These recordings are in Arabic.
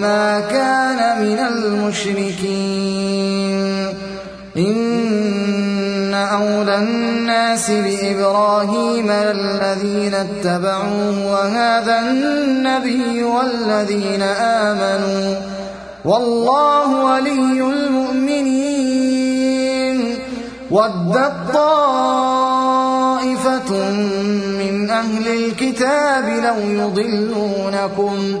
وما كان من المشركين إن أولى الناس بإبراهيم الذين اتبعوه وهذا النبي والذين آمنوا والله ولي المؤمنين ودت طائفة من أهل الكتاب لو يضلونكم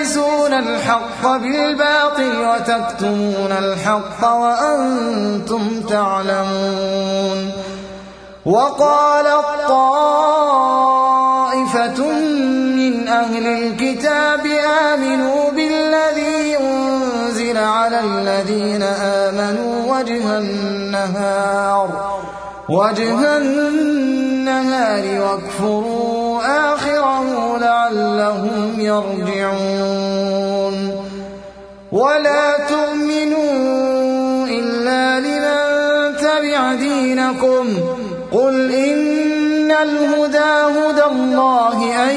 تلبسون الحق بالباطل وتكتمون الحق وأنتم تعلمون. وقالت طائفة من أهل الكتاب آمنوا بالذي أنزل على الذين آمنوا وجه النهار وجه النهار واكفروا آخره لعلهم يرجعون. ولا تؤمنوا إلا لمن تبع دينكم. قل إن الهدى هدى الله أن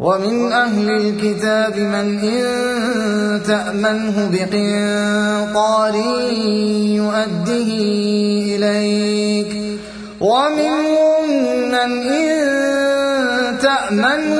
ومن أهل الكتاب من إن تأمنه بقنطار يؤده إليك. ومنهم من إن تأمنه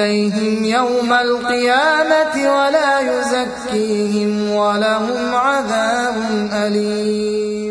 إليهم يوم القيامة ولا يزكيهم ولهم عذاب أليم.